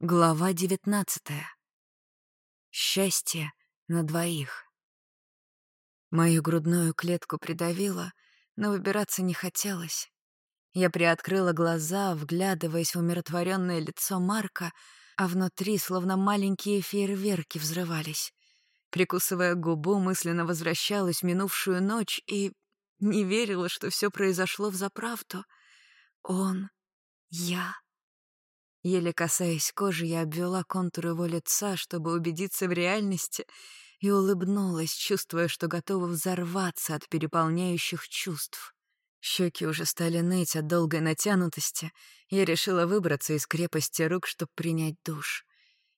Глава девятнадцатая. Счастье на двоих. Мою грудную клетку придавило, но выбираться не хотелось. Я приоткрыла глаза, вглядываясь в умиротворенное лицо Марка, а внутри словно маленькие фейерверки взрывались. Прикусывая губу, мысленно возвращалась в минувшую ночь и не верила, что все произошло в заправду. Он, я, Еле касаясь кожи, я обвела контур его лица, чтобы убедиться в реальности, и улыбнулась, чувствуя, что готова взорваться от переполняющих чувств. Щеки уже стали ныть от долгой натянутости. Я решила выбраться из крепости рук, чтобы принять душ.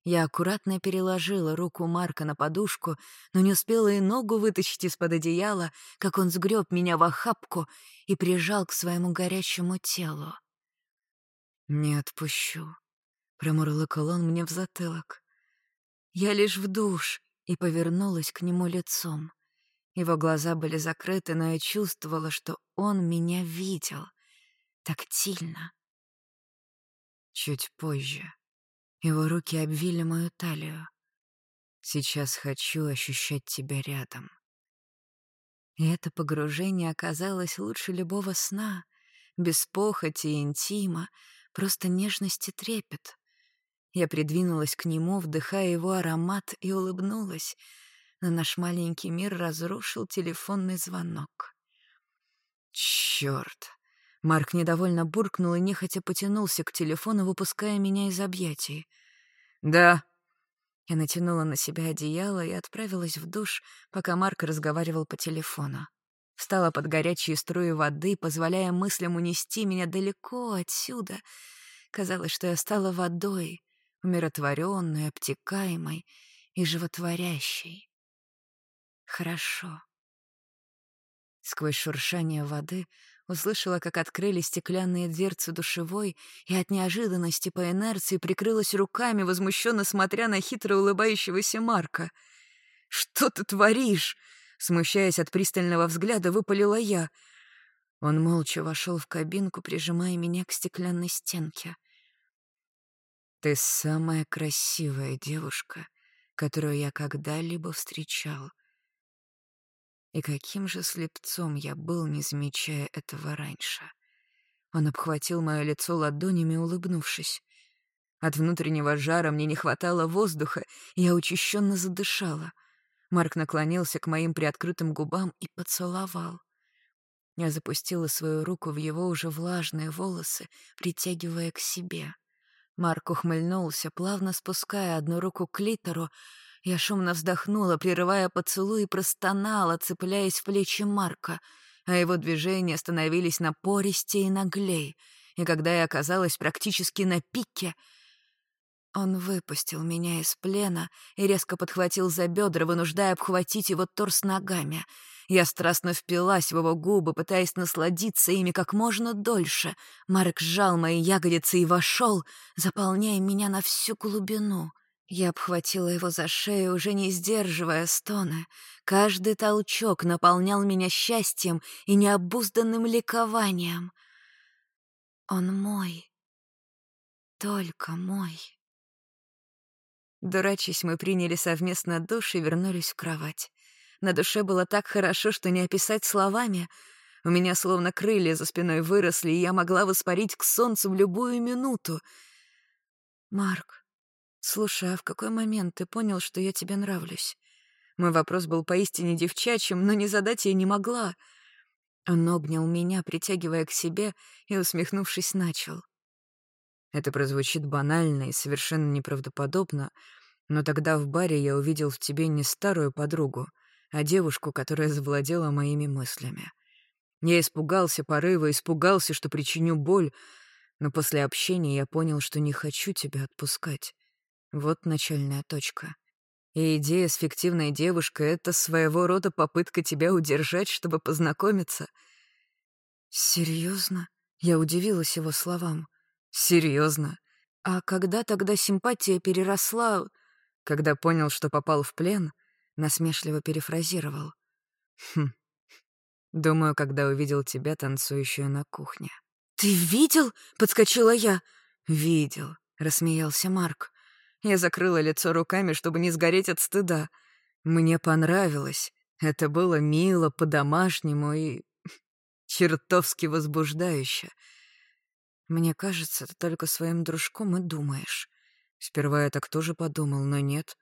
Я аккуратно переложила руку Марка на подушку, но не успела и ногу вытащить из-под одеяла, как он сгреб меня в охапку и прижал к своему горячему телу. «Не отпущу», Промурлыкал он мне в затылок. Я лишь в душ и повернулась к нему лицом. Его глаза были закрыты, но я чувствовала, что он меня видел. Тактильно. Чуть позже. Его руки обвили мою талию. Сейчас хочу ощущать тебя рядом. И это погружение оказалось лучше любого сна, без похоти и интима, просто нежность и трепет. Я придвинулась к нему, вдыхая его аромат, и улыбнулась. Но наш маленький мир разрушил телефонный звонок. Чёрт! Марк недовольно буркнул и нехотя потянулся к телефону, выпуская меня из объятий. «Да». Я натянула на себя одеяло и отправилась в душ, пока Марк разговаривал по телефону. Встала под горячие струи воды, позволяя мыслям унести меня далеко отсюда. Казалось, что я стала водой, умиротворенной, обтекаемой и животворящей. Хорошо. Сквозь шуршание воды услышала, как открыли стеклянные дверцы душевой, и от неожиданности по инерции прикрылась руками, возмущенно смотря на хитро улыбающегося Марка. «Что ты творишь?» Смущаясь от пристального взгляда, выпалила я. Он молча вошел в кабинку, прижимая меня к стеклянной стенке. Ты самая красивая девушка, которую я когда-либо встречал. И каким же слепцом я был, не замечая этого раньше. Он обхватил мое лицо ладонями, улыбнувшись. От внутреннего жара мне не хватало воздуха, я учащенно задышала. Марк наклонился к моим приоткрытым губам и поцеловал. Я запустила свою руку в его уже влажные волосы, притягивая к себе. Марк ухмыльнулся, плавно спуская одну руку к литеру. Я шумно вздохнула, прерывая поцелуй, и простонала, цепляясь в плечи Марка, а его движения становились напористее и наглей. И когда я оказалась практически на пике, он выпустил меня из плена и резко подхватил за бедра, вынуждая обхватить его торс ногами — я страстно впилась в его губы, пытаясь насладиться ими как можно дольше. Марк сжал мои ягодицы и вошел, заполняя меня на всю глубину. Я обхватила его за шею, уже не сдерживая стоны. Каждый толчок наполнял меня счастьем и необузданным ликованием. Он мой. Только мой. Дурачись, мы приняли совместно душ и вернулись в кровать. На душе было так хорошо, что не описать словами. У меня словно крылья за спиной выросли, и я могла воспарить к солнцу в любую минуту. «Марк, слушай, а в какой момент ты понял, что я тебе нравлюсь?» Мой вопрос был поистине девчачьим, но не задать я не могла. Он обнял меня, притягивая к себе, и, усмехнувшись, начал. Это прозвучит банально и совершенно неправдоподобно, но тогда в баре я увидел в тебе не старую подругу, а девушку, которая завладела моими мыслями. Я испугался порыва, испугался, что причиню боль, но после общения я понял, что не хочу тебя отпускать. Вот начальная точка. И идея с фиктивной девушкой — это своего рода попытка тебя удержать, чтобы познакомиться. Серьезно? Я удивилась его словам. Серьезно? А когда тогда симпатия переросла... Когда понял, что попал в плен, насмешливо перефразировал. «Хм. Думаю, когда увидел тебя, танцующую на кухне». «Ты видел?» — подскочила я. «Видел. рассмеялся Марк. Я закрыла лицо руками, чтобы не сгореть от стыда. Мне понравилось. Это было мило, по-домашнему и чертовски возбуждающе. Мне кажется, ты только своим дружком и думаешь. Сперва я так тоже подумал, но нет.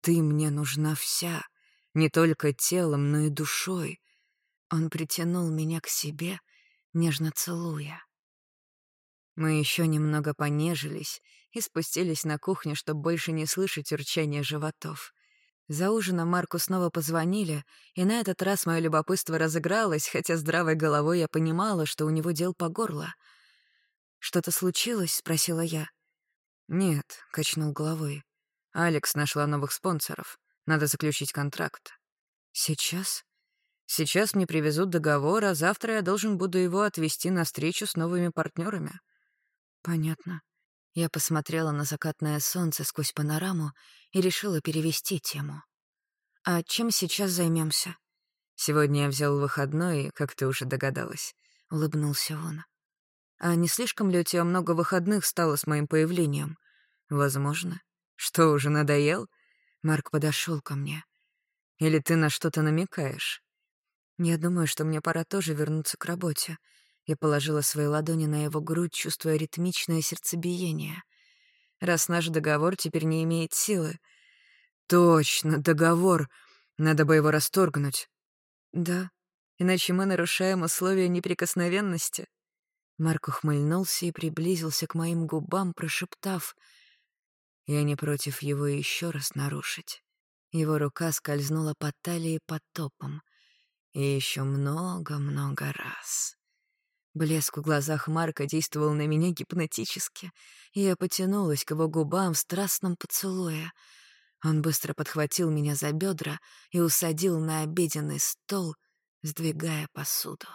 Ты мне нужна вся, не только телом, но и душой. Он притянул меня к себе, нежно целуя. Мы еще немного понежились и спустились на кухню, чтобы больше не слышать урчания животов. За ужином Марку снова позвонили, и на этот раз мое любопытство разыгралось, хотя здравой головой я понимала, что у него дел по горло. «Что-то случилось?» — спросила я. «Нет», — качнул головой. «Алекс нашла новых спонсоров. Надо заключить контракт». «Сейчас?» «Сейчас мне привезут договор, а завтра я должен буду его отвезти на встречу с новыми партнерами. Понятно. Я посмотрела на закатное солнце сквозь панораму и решила перевести тему. А чем сейчас займемся? Сегодня я взял выходной, как ты уже догадалась, улыбнулся он. А не слишком ли у тебя много выходных стало с моим появлением? Возможно. Что, уже надоел? Марк подошел ко мне. Или ты на что-то намекаешь? Я думаю, что мне пора тоже вернуться к работе. Я положила свои ладони на его грудь, чувствуя ритмичное сердцебиение. Раз наш договор теперь не имеет силы. Точно, договор. Надо бы его расторгнуть. Да, иначе мы нарушаем условия неприкосновенности. Марк ухмыльнулся и приблизился к моим губам, прошептав. Я не против его еще раз нарушить. Его рука скользнула по талии под топом. И еще много-много раз. Блеск в глазах Марка действовал на меня гипнотически, и я потянулась к его губам в страстном поцелуе. Он быстро подхватил меня за бедра и усадил на обеденный стол, сдвигая посуду.